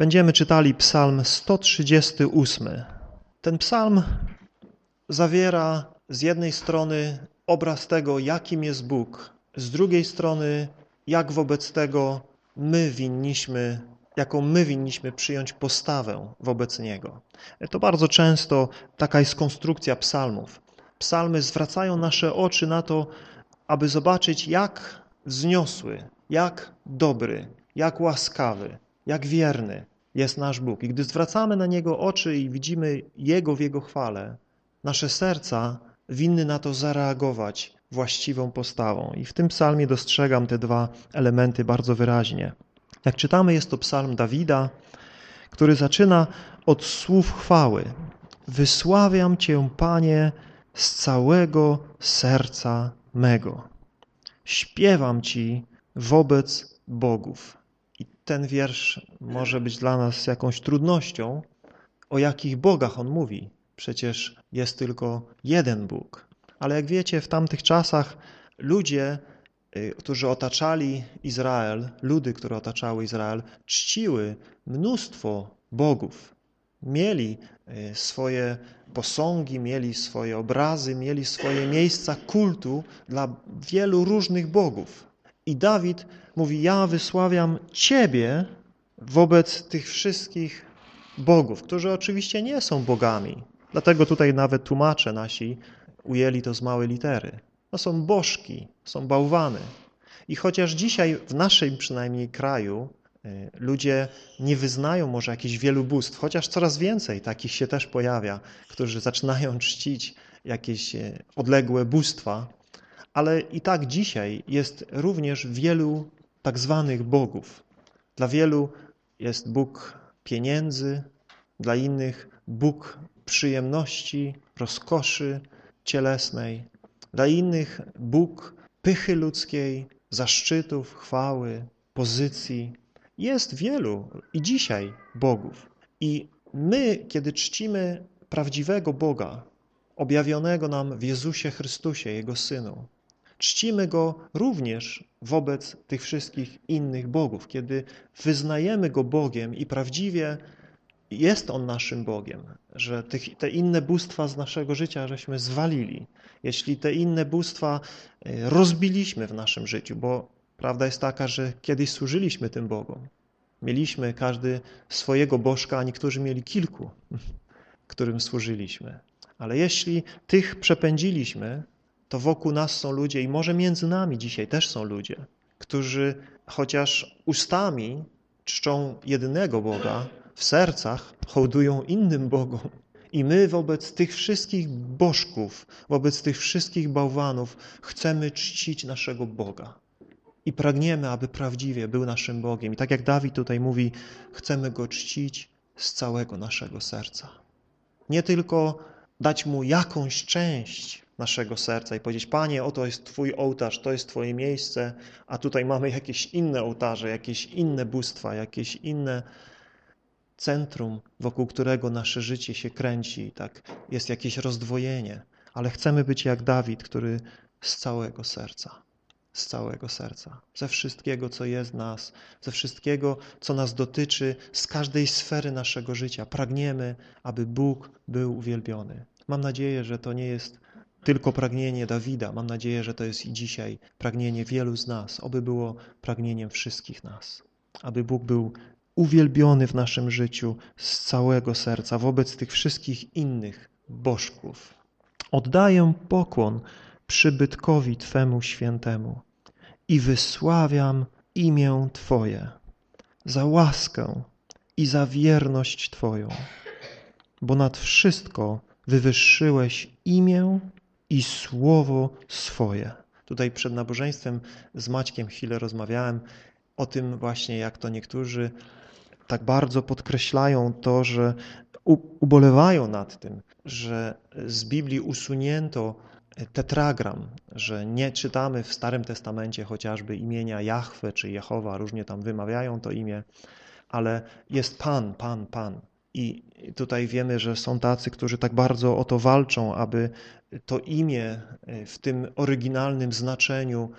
Będziemy czytali psalm 138. Ten psalm zawiera z jednej strony obraz tego, jakim jest Bóg, z drugiej strony, jak wobec tego my winniśmy, jaką my winniśmy przyjąć postawę wobec Niego. To bardzo często taka jest konstrukcja psalmów. Psalmy zwracają nasze oczy na to, aby zobaczyć, jak wzniosły, jak dobry, jak łaskawy, jak wierny jest nasz Bóg. I gdy zwracamy na Niego oczy i widzimy Jego w Jego chwale, nasze serca winny na to zareagować właściwą postawą. I w tym psalmie dostrzegam te dwa elementy bardzo wyraźnie. Jak czytamy, jest to psalm Dawida, który zaczyna od słów chwały. Wysławiam Cię, Panie, z całego serca mego. Śpiewam Ci wobec bogów. Ten wiersz może być dla nas jakąś trudnością, o jakich bogach on mówi. Przecież jest tylko jeden Bóg. Ale jak wiecie, w tamtych czasach ludzie, y, którzy otaczali Izrael, ludy, które otaczały Izrael, czciły mnóstwo bogów. Mieli y, swoje posągi, mieli swoje obrazy, mieli swoje miejsca kultu dla wielu różnych bogów. I Dawid mówi, ja wysławiam Ciebie wobec tych wszystkich bogów, którzy oczywiście nie są bogami. Dlatego tutaj nawet tłumacze nasi ujęli to z małej litery. To są bożki, są bałwany. I chociaż dzisiaj w naszym przynajmniej kraju y, ludzie nie wyznają może jakichś wielu bóstw, chociaż coraz więcej takich się też pojawia, którzy zaczynają czcić jakieś y, odległe bóstwa, ale i tak dzisiaj jest również wielu tak zwanych bogów. Dla wielu jest Bóg pieniędzy, dla innych Bóg przyjemności, rozkoszy cielesnej, dla innych Bóg pychy ludzkiej, zaszczytów, chwały, pozycji. Jest wielu i dzisiaj bogów. I my, kiedy czcimy prawdziwego Boga, objawionego nam w Jezusie Chrystusie, Jego Synu, czcimy Go również wobec tych wszystkich innych bogów, kiedy wyznajemy Go Bogiem i prawdziwie jest On naszym Bogiem, że tych, te inne bóstwa z naszego życia żeśmy zwalili, jeśli te inne bóstwa y, rozbiliśmy w naszym życiu, bo prawda jest taka, że kiedyś służyliśmy tym Bogom. Mieliśmy każdy swojego bożka, a niektórzy mieli kilku, którym służyliśmy. Ale jeśli tych przepędziliśmy, to wokół nas są ludzie i może między nami dzisiaj też są ludzie, którzy chociaż ustami czczą jedynego Boga, w sercach hołdują innym Bogom. I my wobec tych wszystkich bożków, wobec tych wszystkich bałwanów chcemy czcić naszego Boga. I pragniemy, aby prawdziwie był naszym Bogiem. I tak jak Dawid tutaj mówi, chcemy Go czcić z całego naszego serca. Nie tylko dać Mu jakąś część naszego serca i powiedzieć, Panie, oto jest Twój ołtarz, to jest Twoje miejsce, a tutaj mamy jakieś inne ołtarze, jakieś inne bóstwa, jakieś inne centrum, wokół którego nasze życie się kręci. Tak jest jakieś rozdwojenie, ale chcemy być jak Dawid, który z całego serca, z całego serca, ze wszystkiego, co jest nas, ze wszystkiego, co nas dotyczy, z każdej sfery naszego życia. Pragniemy, aby Bóg był uwielbiony. Mam nadzieję, że to nie jest tylko pragnienie Dawida. Mam nadzieję, że to jest i dzisiaj pragnienie wielu z nas, oby było pragnieniem wszystkich nas. Aby Bóg był uwielbiony w naszym życiu z całego serca wobec tych wszystkich innych bożków. Oddaję pokłon przybytkowi Twemu świętemu i wysławiam imię Twoje za łaskę i za wierność Twoją, bo nad wszystko wywyższyłeś imię i słowo swoje. Tutaj przed nabożeństwem z Maćkiem chwilę rozmawiałem o tym właśnie, jak to niektórzy tak bardzo podkreślają to, że ubolewają nad tym, że z Biblii usunięto tetragram, że nie czytamy w Starym Testamencie chociażby imienia Jahwe czy Jehowa, różnie tam wymawiają to imię, ale jest Pan, Pan, Pan. I tutaj wiemy, że są tacy, którzy tak bardzo o to walczą, aby to imię w tym oryginalnym znaczeniu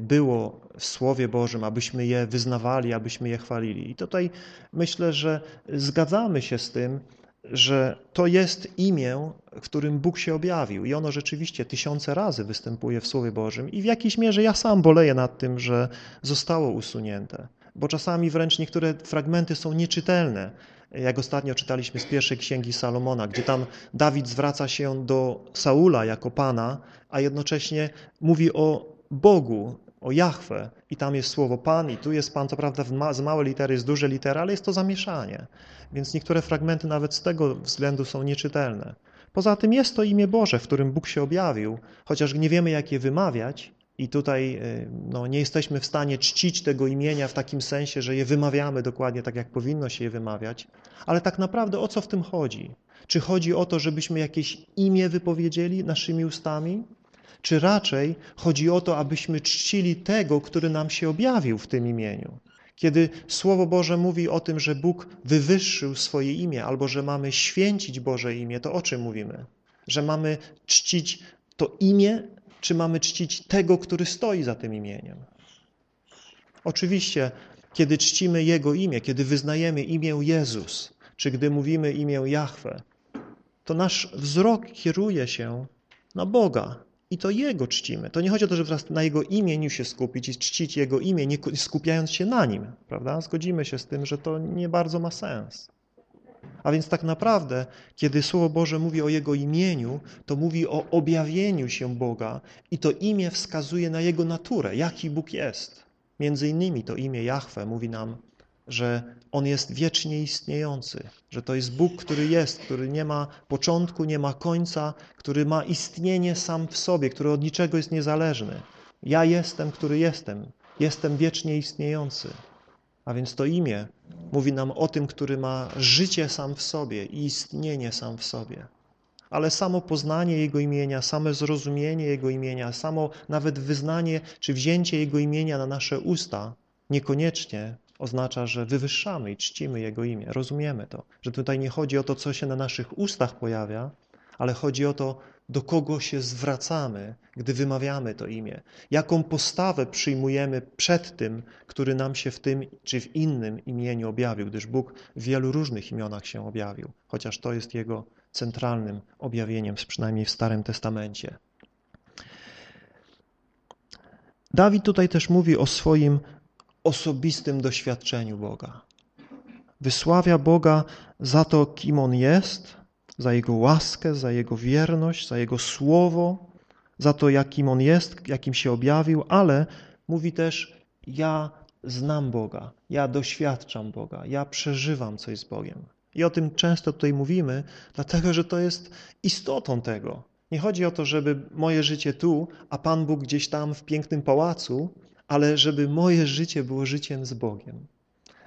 było w Słowie Bożym, abyśmy je wyznawali, abyśmy je chwalili. I tutaj myślę, że zgadzamy się z tym, że to jest imię, w którym Bóg się objawił i ono rzeczywiście tysiące razy występuje w Słowie Bożym i w jakiejś mierze ja sam boleję nad tym, że zostało usunięte, bo czasami wręcz niektóre fragmenty są nieczytelne. Jak ostatnio czytaliśmy z pierwszej księgi Salomona, gdzie tam Dawid zwraca się do Saula jako Pana, a jednocześnie mówi o Bogu, o Jahwe i tam jest słowo Pan i tu jest Pan, co prawda z małej litery jest duże litery, ale jest to zamieszanie. Więc niektóre fragmenty nawet z tego względu są nieczytelne. Poza tym jest to imię Boże, w którym Bóg się objawił, chociaż nie wiemy jak je wymawiać i tutaj y, no, nie jesteśmy w stanie czcić tego imienia w takim sensie, że je wymawiamy dokładnie tak, jak powinno się je wymawiać, ale tak naprawdę o co w tym chodzi? Czy chodzi o to, żebyśmy jakieś imię wypowiedzieli naszymi ustami? Czy raczej chodzi o to, abyśmy czcili tego, który nam się objawił w tym imieniu? Kiedy Słowo Boże mówi o tym, że Bóg wywyższył swoje imię, albo że mamy święcić Boże imię, to o czym mówimy? Że mamy czcić to imię, czy mamy czcić tego, który stoi za tym imieniem? Oczywiście, kiedy czcimy Jego imię, kiedy wyznajemy imię Jezus, czy gdy mówimy imię Jahwe, to nasz wzrok kieruje się na Boga, i to Jego czcimy. To nie chodzi o to, żeby teraz na Jego imieniu się skupić i czcić Jego imię, nie skupiając się na Nim, prawda? Zgodzimy się z tym, że to nie bardzo ma sens. A więc tak naprawdę, kiedy Słowo Boże mówi o Jego imieniu, to mówi o objawieniu się Boga i to imię wskazuje na Jego naturę, jaki Bóg jest. Między innymi to imię Jahwe mówi nam że On jest wiecznie istniejący, że to jest Bóg, który jest, który nie ma początku, nie ma końca, który ma istnienie sam w sobie, który od niczego jest niezależny. Ja jestem, który jestem. Jestem wiecznie istniejący. A więc to imię mówi nam o tym, który ma życie sam w sobie i istnienie sam w sobie. Ale samo poznanie Jego imienia, same zrozumienie Jego imienia, samo nawet wyznanie czy wzięcie Jego imienia na nasze usta niekoniecznie oznacza, że wywyższamy i czcimy Jego imię. Rozumiemy to, że tutaj nie chodzi o to, co się na naszych ustach pojawia, ale chodzi o to, do kogo się zwracamy, gdy wymawiamy to imię. Jaką postawę przyjmujemy przed tym, który nam się w tym czy w innym imieniu objawił, gdyż Bóg w wielu różnych imionach się objawił, chociaż to jest Jego centralnym objawieniem, przynajmniej w Starym Testamencie. Dawid tutaj też mówi o swoim osobistym doświadczeniu Boga. Wysławia Boga za to, kim On jest, za Jego łaskę, za Jego wierność, za Jego słowo, za to, jakim On jest, jakim się objawił, ale mówi też, ja znam Boga, ja doświadczam Boga, ja przeżywam coś z Bogiem. I o tym często tutaj mówimy, dlatego że to jest istotą tego. Nie chodzi o to, żeby moje życie tu, a Pan Bóg gdzieś tam w pięknym pałacu, ale żeby moje życie było życiem z Bogiem.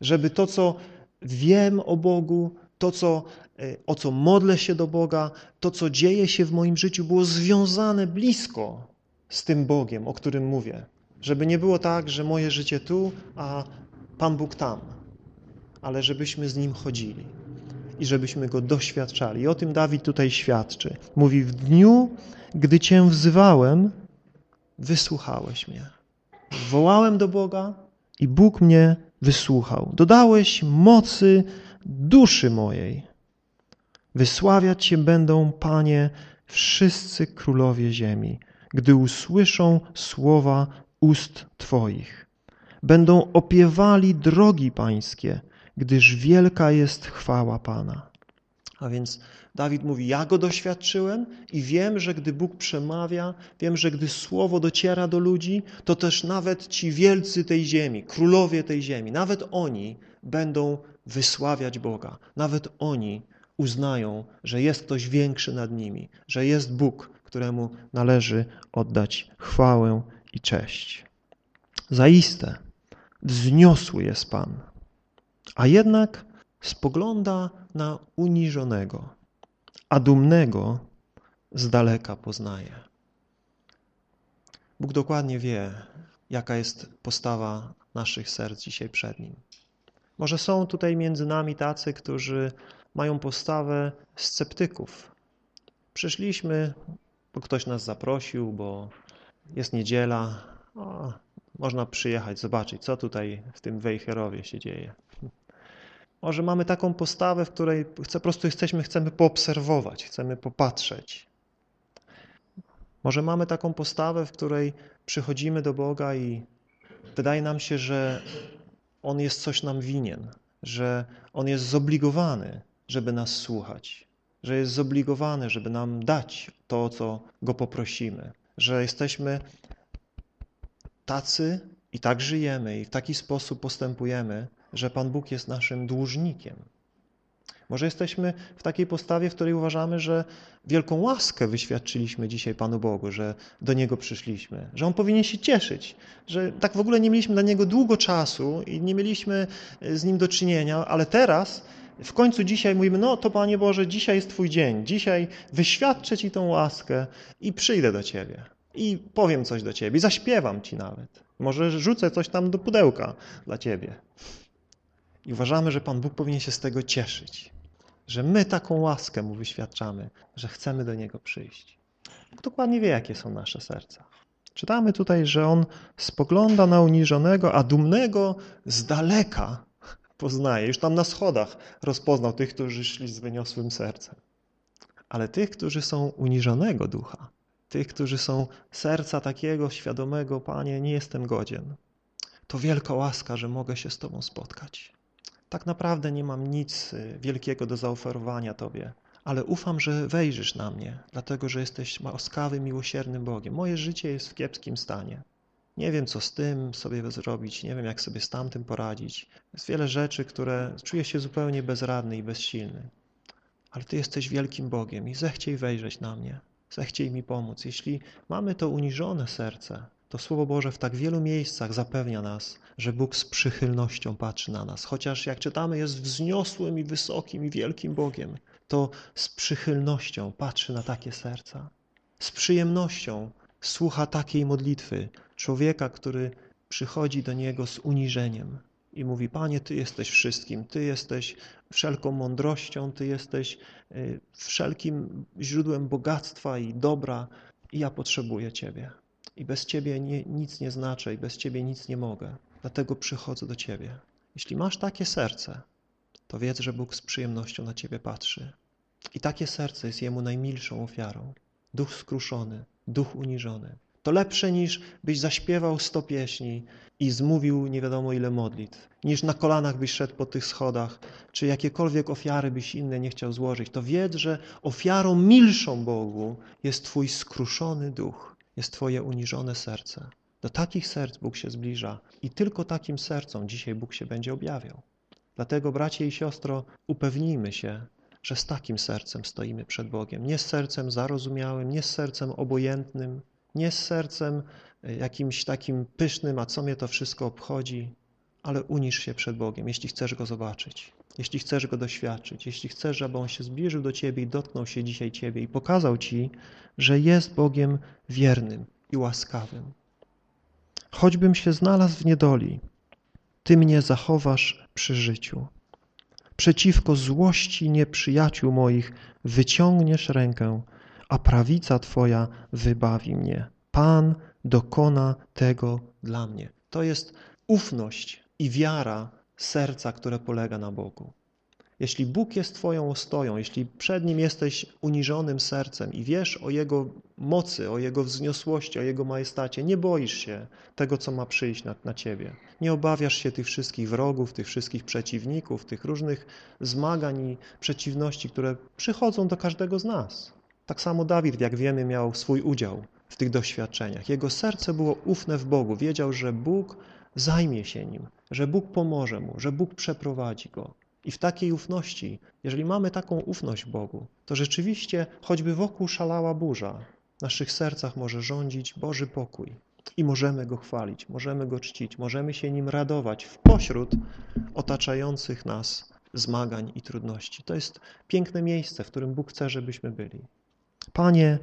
Żeby to, co wiem o Bogu, to, co, e, o co modlę się do Boga, to, co dzieje się w moim życiu, było związane blisko z tym Bogiem, o którym mówię. Żeby nie było tak, że moje życie tu, a Pan Bóg tam, ale żebyśmy z Nim chodzili i żebyśmy Go doświadczali. I o tym Dawid tutaj świadczy. Mówi, w dniu, gdy Cię wzywałem, wysłuchałeś mnie. Wołałem do Boga i Bóg mnie wysłuchał. Dodałeś mocy duszy mojej. Wysławiać Cię będą, Panie, wszyscy królowie ziemi, gdy usłyszą słowa ust Twoich. Będą opiewali drogi Pańskie, gdyż wielka jest chwała Pana. A więc Dawid mówi, ja go doświadczyłem i wiem, że gdy Bóg przemawia, wiem, że gdy słowo dociera do ludzi, to też nawet ci wielcy tej ziemi, królowie tej ziemi, nawet oni będą wysławiać Boga. Nawet oni uznają, że jest ktoś większy nad nimi, że jest Bóg, któremu należy oddać chwałę i cześć. Zaiste wzniosły jest Pan, a jednak spogląda na uniżonego a dumnego z daleka poznaje. Bóg dokładnie wie, jaka jest postawa naszych serc dzisiaj przed Nim. Może są tutaj między nami tacy, którzy mają postawę sceptyków. Przyszliśmy, bo ktoś nas zaprosił, bo jest niedziela, o, można przyjechać, zobaczyć, co tutaj w tym Wejherowie się dzieje. Może mamy taką postawę, w której po prostu jesteśmy, chcemy poobserwować, chcemy popatrzeć. Może mamy taką postawę, w której przychodzimy do Boga i wydaje nam się, że On jest coś nam winien, że On jest zobligowany, żeby nas słuchać, że jest zobligowany, żeby nam dać to, co Go poprosimy, że jesteśmy tacy i tak żyjemy i w taki sposób postępujemy, że Pan Bóg jest naszym dłużnikiem. Może jesteśmy w takiej postawie, w której uważamy, że wielką łaskę wyświadczyliśmy dzisiaj Panu Bogu, że do Niego przyszliśmy, że On powinien się cieszyć, że tak w ogóle nie mieliśmy dla Niego długo czasu i nie mieliśmy e, z Nim do czynienia, ale teraz w końcu dzisiaj mówimy, no to Panie Boże, dzisiaj jest Twój dzień, dzisiaj wyświadczę Ci tą łaskę i przyjdę do Ciebie i powiem coś do Ciebie, zaśpiewam Ci nawet. Może rzucę coś tam do pudełka dla Ciebie. I uważamy, że Pan Bóg powinien się z tego cieszyć, że my taką łaskę Mu wyświadczamy, że chcemy do Niego przyjść. Bóg dokładnie wie, jakie są nasze serca. Czytamy tutaj, że On spogląda na uniżonego, a dumnego z daleka poznaje. Już tam na schodach rozpoznał tych, którzy szli z wyniosłym sercem. Ale tych, którzy są uniżonego ducha, tych, którzy są serca takiego świadomego, Panie, nie jestem godzien. To wielka łaska, że mogę się z Tobą spotkać. Tak naprawdę nie mam nic y, wielkiego do zaoferowania Tobie, ale ufam, że wejrzysz na mnie, dlatego że jesteś łaskawym, miłosiernym Bogiem. Moje życie jest w kiepskim stanie. Nie wiem, co z tym sobie zrobić, nie wiem, jak sobie z tamtym poradzić. Jest wiele rzeczy, które czuję się zupełnie bezradny i bezsilny. Ale Ty jesteś wielkim Bogiem i zechciej wejrzeć na mnie, zechciej mi pomóc. Jeśli mamy to uniżone serce, to Słowo Boże w tak wielu miejscach zapewnia nas, że Bóg z przychylnością patrzy na nas. Chociaż jak czytamy, jest wzniosłym i wysokim i wielkim Bogiem, to z przychylnością patrzy na takie serca. Z przyjemnością słucha takiej modlitwy człowieka, który przychodzi do Niego z uniżeniem i mówi, Panie, Ty jesteś wszystkim, Ty jesteś wszelką mądrością, Ty jesteś y, wszelkim źródłem bogactwa i dobra i ja potrzebuję Ciebie. I bez Ciebie nie, nic nie znaczę i bez Ciebie nic nie mogę. Dlatego przychodzę do Ciebie. Jeśli masz takie serce, to wiedz, że Bóg z przyjemnością na Ciebie patrzy. I takie serce jest Jemu najmilszą ofiarą. Duch skruszony, duch uniżony. To lepsze niż byś zaśpiewał sto pieśni i zmówił nie wiadomo ile modlitw, niż na kolanach byś szedł po tych schodach, czy jakiekolwiek ofiary byś inne nie chciał złożyć. To wiedz, że ofiarą milszą Bogu jest Twój skruszony duch, jest Twoje uniżone serce. Do takich serc Bóg się zbliża i tylko takim sercom dzisiaj Bóg się będzie objawiał. Dlatego, bracie i siostro, upewnijmy się, że z takim sercem stoimy przed Bogiem. Nie z sercem zarozumiałym, nie z sercem obojętnym, nie z sercem e, jakimś takim pysznym, a co mnie to wszystko obchodzi, ale unisz się przed Bogiem, jeśli chcesz Go zobaczyć, jeśli chcesz Go doświadczyć, jeśli chcesz, żeby On się zbliżył do Ciebie i dotknął się dzisiaj Ciebie i pokazał Ci, że jest Bogiem wiernym i łaskawym. Choćbym się znalazł w niedoli, Ty mnie zachowasz przy życiu. Przeciwko złości nieprzyjaciół moich wyciągniesz rękę, a prawica Twoja wybawi mnie. Pan dokona tego dla mnie. To jest ufność i wiara serca, które polega na Bogu. Jeśli Bóg jest Twoją ostoją, jeśli przed Nim jesteś uniżonym sercem i wiesz o Jego mocy, o Jego wzniosłości, o Jego majestacie, nie boisz się tego, co ma przyjść na, na Ciebie. Nie obawiasz się tych wszystkich wrogów, tych wszystkich przeciwników, tych różnych zmagań i przeciwności, które przychodzą do każdego z nas. Tak samo Dawid, jak wiemy, miał swój udział w tych doświadczeniach. Jego serce było ufne w Bogu. Wiedział, że Bóg zajmie się nim, że Bóg pomoże mu, że Bóg przeprowadzi go. I w takiej ufności, jeżeli mamy taką ufność Bogu, to rzeczywiście, choćby wokół szalała burza, w naszych sercach może rządzić Boży pokój. I możemy Go chwalić, możemy Go czcić, możemy się Nim radować w pośród otaczających nas zmagań i trudności. To jest piękne miejsce, w którym Bóg chce, żebyśmy byli. Panie,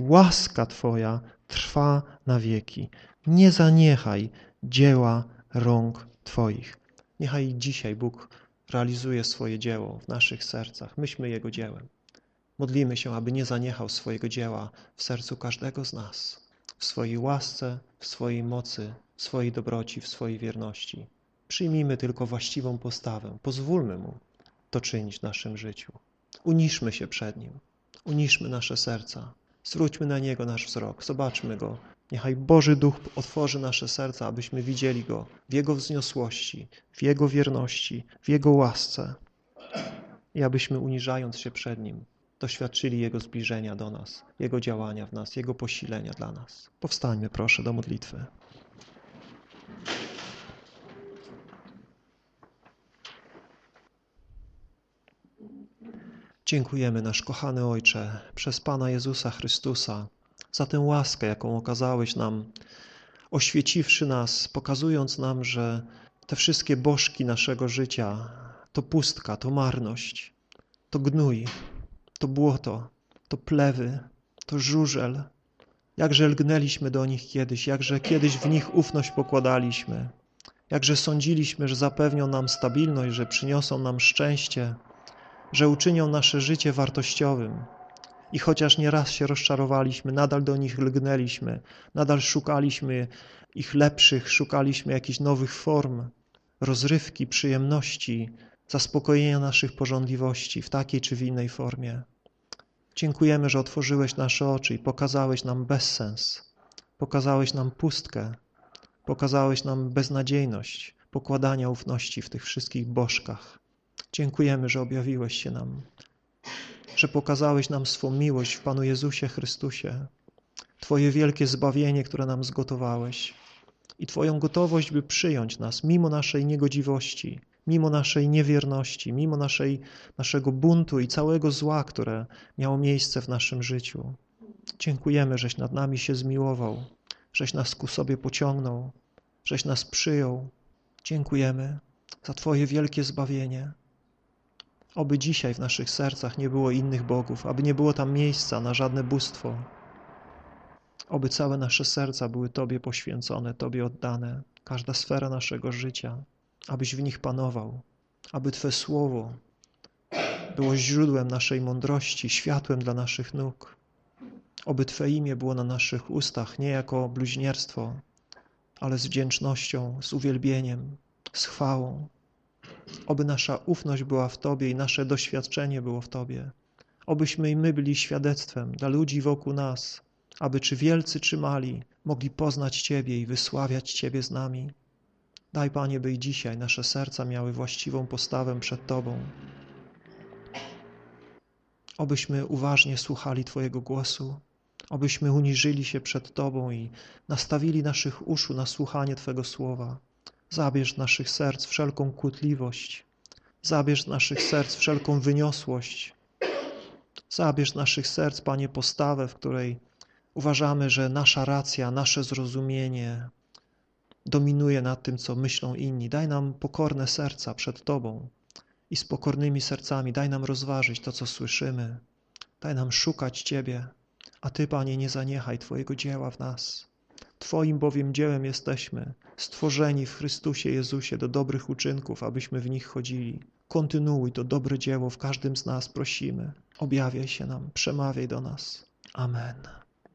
łaska Twoja trwa na wieki. Nie zaniechaj dzieła rąk Twoich. Niechaj dzisiaj Bóg realizuje swoje dzieło w naszych sercach. Myśmy Jego dziełem. Modlimy się, aby nie zaniechał swojego dzieła w sercu każdego z nas, w swojej łasce, w swojej mocy, w swojej dobroci, w swojej wierności. Przyjmijmy tylko właściwą postawę. Pozwólmy Mu to czynić w naszym życiu. Uniszmy się przed Nim. Uniszmy nasze serca. Zwróćmy na Niego nasz wzrok. Zobaczmy Go. Niechaj Boży Duch otworzy nasze serca, abyśmy widzieli Go w Jego wzniosłości, w Jego wierności, w Jego łasce i abyśmy uniżając się przed Nim doświadczyli Jego zbliżenia do nas, Jego działania w nas, Jego posilenia dla nas. Powstańmy proszę do modlitwy. Dziękujemy, nasz kochany Ojcze, przez Pana Jezusa Chrystusa, za tę łaskę, jaką okazałeś nam, oświeciwszy nas, pokazując nam, że te wszystkie bożki naszego życia to pustka, to marność, to gnój, to błoto, to plewy, to żużel. Jakże lgnęliśmy do nich kiedyś, jakże kiedyś w nich ufność pokładaliśmy, jakże sądziliśmy, że zapewnią nam stabilność, że przyniosą nam szczęście, że uczynią nasze życie wartościowym. I chociaż nieraz się rozczarowaliśmy, nadal do nich lgnęliśmy, nadal szukaliśmy ich lepszych, szukaliśmy jakichś nowych form, rozrywki, przyjemności, zaspokojenia naszych pożądliwości w takiej czy w innej formie. Dziękujemy, że otworzyłeś nasze oczy i pokazałeś nam bezsens, pokazałeś nam pustkę, pokazałeś nam beznadziejność pokładania ufności w tych wszystkich bożkach. Dziękujemy, że objawiłeś się nam, że pokazałeś nam swą miłość w Panu Jezusie Chrystusie, Twoje wielkie zbawienie, które nam zgotowałeś i Twoją gotowość, by przyjąć nas mimo naszej niegodziwości, mimo naszej niewierności, mimo naszej, naszego buntu i całego zła, które miało miejsce w naszym życiu. Dziękujemy, żeś nad nami się zmiłował, żeś nas ku sobie pociągnął, żeś nas przyjął. Dziękujemy za Twoje wielkie zbawienie. Oby dzisiaj w naszych sercach nie było innych bogów, aby nie było tam miejsca na żadne bóstwo. Oby całe nasze serca były Tobie poświęcone, Tobie oddane, każda sfera naszego życia, abyś w nich panował, aby Twe słowo było źródłem naszej mądrości, światłem dla naszych nóg. Oby Twe imię było na naszych ustach nie jako bluźnierstwo, ale z wdzięcznością, z uwielbieniem, z chwałą. Oby nasza ufność była w Tobie i nasze doświadczenie było w Tobie. Obyśmy i my byli świadectwem dla ludzi wokół nas, aby czy wielcy, czy mali mogli poznać Ciebie i wysławiać Ciebie z nami. Daj, Panie, by i dzisiaj nasze serca miały właściwą postawę przed Tobą. Obyśmy uważnie słuchali Twojego głosu, obyśmy uniżyli się przed Tobą i nastawili naszych uszu na słuchanie Twego słowa. Zabierz z naszych serc wszelką kłótliwość, zabierz z naszych serc wszelką wyniosłość, zabierz z naszych serc, Panie, postawę, w której uważamy, że nasza racja, nasze zrozumienie dominuje nad tym, co myślą inni. Daj nam pokorne serca przed Tobą i z pokornymi sercami daj nam rozważyć to, co słyszymy. Daj nam szukać Ciebie, a Ty, Panie, nie zaniechaj Twojego dzieła w nas. Twoim bowiem dziełem jesteśmy, stworzeni w Chrystusie Jezusie do dobrych uczynków, abyśmy w nich chodzili. Kontynuuj to dobre dzieło w każdym z nas, prosimy. Objawiaj się nam, przemawiaj do nas. Amen.